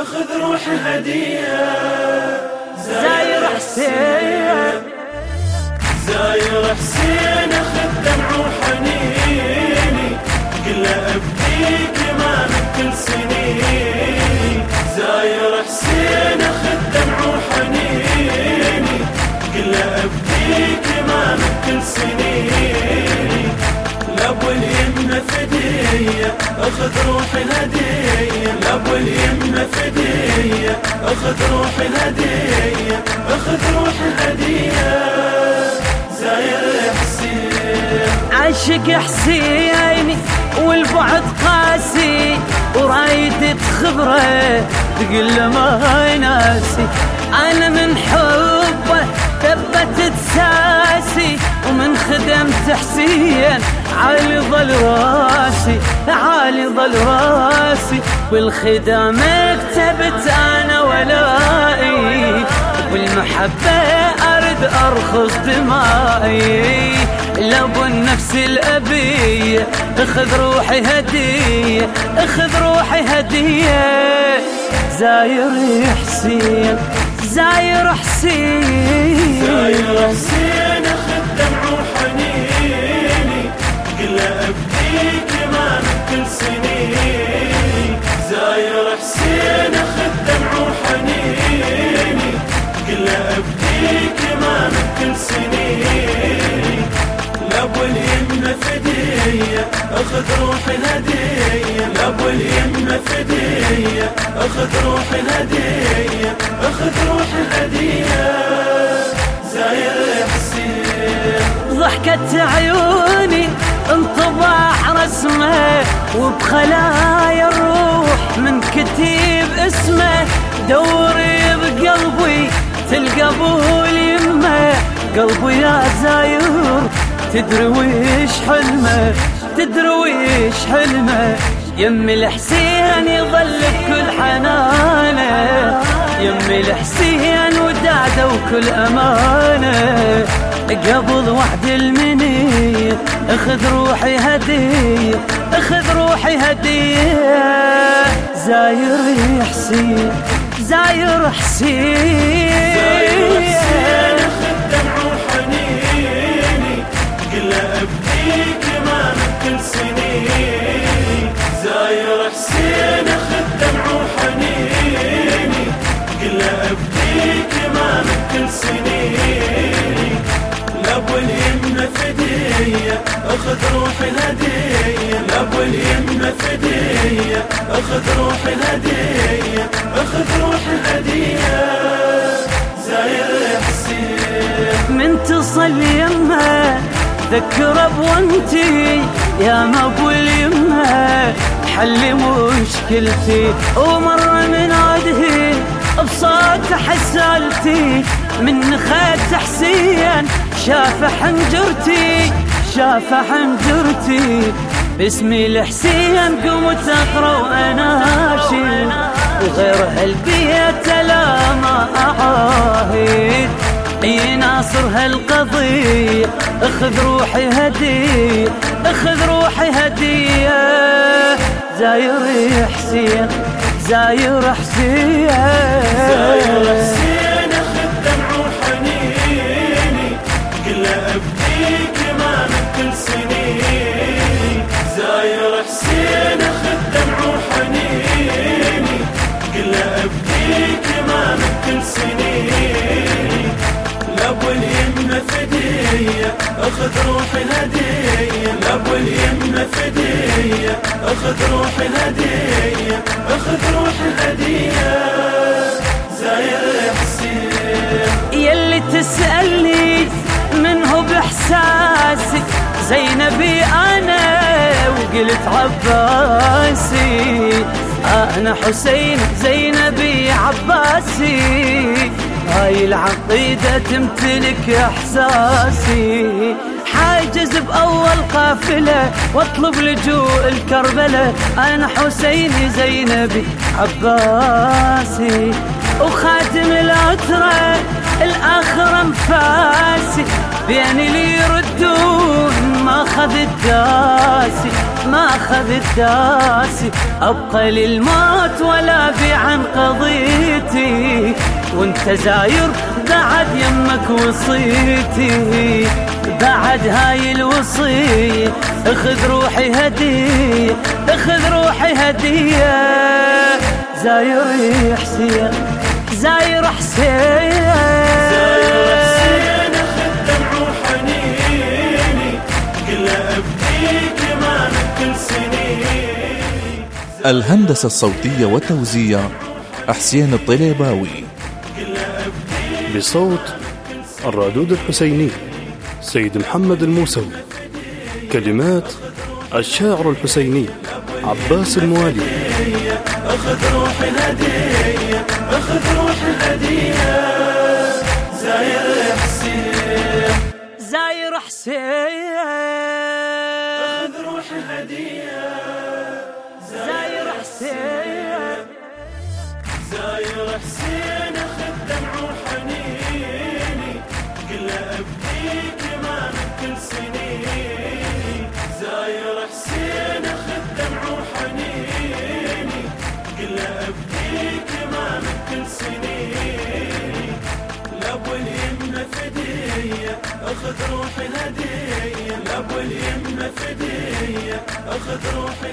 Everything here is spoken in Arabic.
اخذ روحي هدية. زاير حسين. زاير حسين اخذ دمع وحنيني. قل ابديك امامك كل سنيني. زاير حسين اخذ دمع وحنيني. قل ابديك امامك كل سنيني. لابو اليمة فدية أخذ روحي هدية. فدية أخذ روحي هدية أخذ روحي هدية زاير حسين. عشق حسيني والبعد قاسي ورايد تخبره تقول له ما ناسي. أنا من حبه ثبت ساسي ومن خدمت حسين عالي ظل راسي عالي ظل راسي. بالخدمة كتبت أنا ولائي والمحبة أرد أرخص دمائي. لابو النفس الأبية اخذ روحي هدية اخذ روحي هدية. زاير حسين زاير حسين زاير حسين اخذ دمع وحنيني أخذ روحي هدية لابو اليمة فدية. أخذ روحي هدية أخذ روحي هدية. زاير حسين. ضحكة عيوني انطباع رسمه وبخلايا الروح من كتيب اسمه. دوري بقلبي تلقى أبو اليمة. قلبي يا زاير تدري ويش حلمه. تدري ويش حلمه؟ يم الحسين يظل بكل حنانه. يم الحسين وداده وكل أمانه. قبل وحد المنية أخذ روحي هدية أخذ روحي هدية. زاير حسين زاير حسين زاير حسين. سنيني زاير حسين اخذ دمع وحنيني قل ابديك امامك كل سنيني لابو اليمة فدية اخذ روحي هدية لابو اليمة فدية اخذ روحي هدية اخذ روحي هدية زاير حسين من تصل يمه ذكر بوانتي يا مبو اليمه حل مشكلتي. ومرة من عده بصوت حسالتي من خيت حسين شاف حنجرتي شاف حنجرتي. باسمي الحسين قمت أقرأ واناشد وغير هالبيت لا ما أعاهد. اي ناصر هالقضية. اخذ روحي هدية اخذ روحي هدية. زاير حسين زاير حسين زاير حسين. أخذ روحي هدية أخذ روحي هدية زاير حسين. يلي تسألني منه بإحساسي؟ زينبي أنا وقلت عباسي. أنا حسين زينبي عباسي. هاي العقيدة تمتلك إحساسي. حاجز بأول قافلة واطلب لجوء الكربلة. أنا حسيني زينبي عباسي وخاتم العترة الآخر أنفاسي. بين اللي يردون ما خذ الداسي ما خذ الداسي. أبقى للموت ولا بعن قضيتي وانت زاير بعد يمك وصيتي. بعد هاي الوصية اخذ روحي هدية اخذ روحي هدية. زاير حسين زاير حسين. حسين اخذ دمع وحنيني كل سنيني. الهندسة الصوتية والتوزيع حسين الطليباوي. بصوت الرادود الحسيني. سيد محمد الموسوي. كلمات الشاعر الحسيني عباس الموالي. أخذ روحي هدية أخذ روحي هدية زاير حسين. زاير حسين. أخذ روحي هدية زاير حسين. زاير حسين أخذ دمع وحنيني فدية أخذ روحي هديه لابو اليمنى فدية أخذ روحي